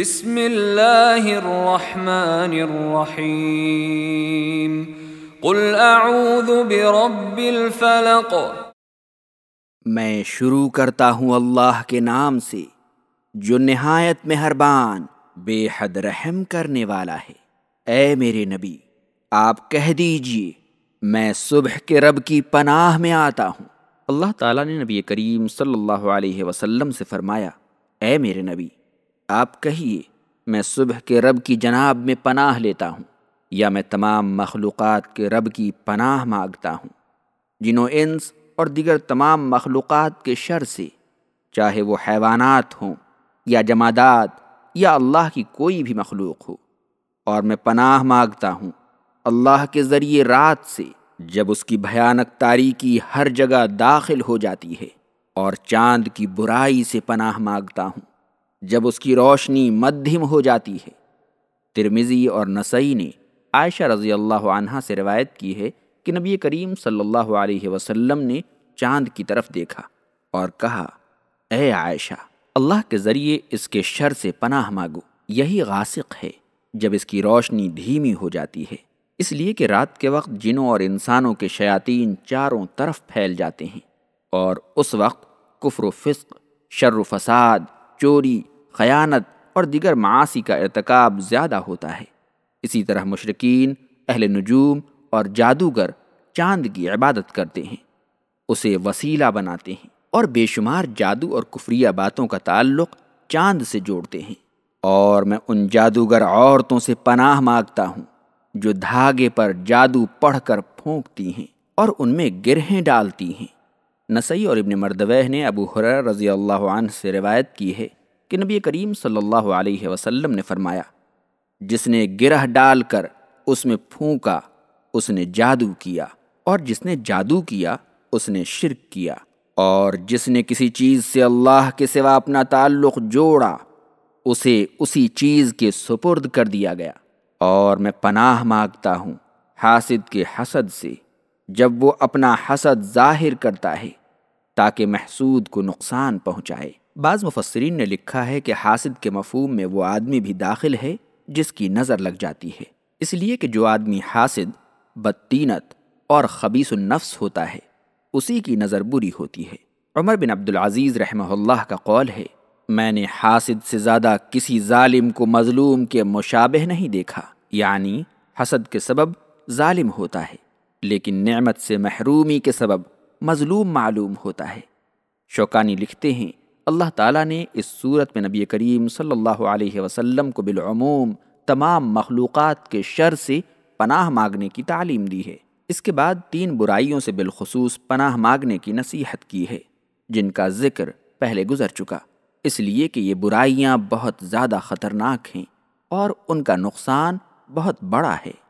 بسم اللہ الرحمن الرحیم قل اعوذ برب الفلق میں شروع کرتا ہوں اللہ کے نام سے، جو نہایت مہربان، بے حد رحم کرنے والا ہے۔ اے میرے نبی، آپ کہہ دیجیے، میں صبح کے رب کی پناہ میں آتا ہوں۔ اللہ تعالیٰ نے نبی کریم صلی اللہ علیہ وسلم سے فرمایا، اے میرے نبی آپ کہیے، میں صبح کے رب کی جناب میں پناہ لیتا ہوں، یا میں تمام مخلوقات کے رب کی پناہ مانگتا ہوں۔ جنوں انس اور دیگر تمام مخلوقات کے شر سے، چاہے وہ حیوانات ہوں، یا جمادات، یا اللہ کی کوئی بھی مخلوق ہو۔ اور میں پناہ مانگتا ہوں اللہ کے ذریعے رات سے، جب اس کی بھیانک تاریکی ہر جگہ داخل ہو جاتی ہے، اور چاند کی برائی سے پناہ مانگتا ہوں۔ جب اس کی روشنی مدھم ہو جاتی ہے۔ ترمزی اور نسائی نے عائشہ رضی اللہ عنہ سے روایت کی ہے کہ نبی کریم صلی اللہ علیہ وسلم نے چاند کی طرف دیکھا اور کہا، اے عائشہ، اللہ کے ذریعے اس کے شر سے پناہ مانگو، یہی غاسق ہے جب اس کی روشنی دھیمی ہو جاتی ہے۔ اس لیے کہ رات کے وقت جنوں اور انسانوں کے شیاطین چاروں طرف پھیل جاتے ہیں اور اس وقت کفر و فسق، شر و فساد، چوری خیانت اور دیگر معاشی کا ارتکاب زیادہ ہوتا ہے۔ اسی طرح مشرقین اہل نجوم اور جادوگر چاند کی عبادت کرتے ہیں، اسے وسیلہ بناتے ہیں اور بے شمار جادو اور کفریہ باتوں کا تعلق چاند سے جوڑتے ہیں۔ اور میں ان جادوگر عورتوں سے پناہ مانگتا ہوں جو دھاگے پر جادو پڑھ کر پھونکتی ہیں اور ان میں گرہیں ڈالتی ہیں۔ نسائی اور ابن مردوہ نے ابو حرر رضی اللہ عنہ سے روایت کی ہے کہ نبی کریم صلی اللہ علیہ وسلم نے فرمایا، جس نے گرہ ڈال کر اس میں پھونکا، اس نے جادو کیا، اور جس نے جادو کیا، اس نے شرک کیا، اور جس نے کسی چیز سے اللہ کے سوا اپنا تعلق جوڑا، اسے اسی چیز کے سپرد کر دیا گیا۔ اور میں پناہ مانگتا ہوں حاسد کے حسد سے، جب وہ اپنا حسد ظاہر کرتا ہے، تاکہ محسود کو نقصان پہنچائے۔ بعض مفسرین نے لکھا ہے کہ حاسد کے مفہوم میں وہ آدمی بھی داخل ہے جس کی نظر لگ جاتی ہے۔ اس لیے کہ جو آدمی حاسد، بدتینت اور خبیص النفس ہوتا ہے، اسی کی نظر بری ہوتی ہے۔ عمر بن عبدالعزیز رحمہ اللہ کا قول ہے، میں نے حاسد سے زیادہ کسی ظالم کو مظلوم کے مشابہ نہیں دیکھا۔ یعنی حسد کے سبب ظالم ہوتا ہے، لیکن نعمت سے محرومی کے سبب مظلوم معلوم ہوتا ہے۔ شوکانی لکھتے ہیں اللہ تعالیٰ نے اس صورت میں نبی کریم صلی اللہ علیہ وسلم کو بالعموم تمام مخلوقات کے شر سے پناہ مانگنے کی تعلیم دی ہے۔ اس کے بعد تین برائیوں سے بالخصوص پناہ مانگنے کی نصیحت کی ہے، جن کا ذکر پہلے گزر چکا۔ اس لیے کہ یہ برائیاں بہت زیادہ خطرناک ہیں اور ان کا نقصان بہت بڑا ہے۔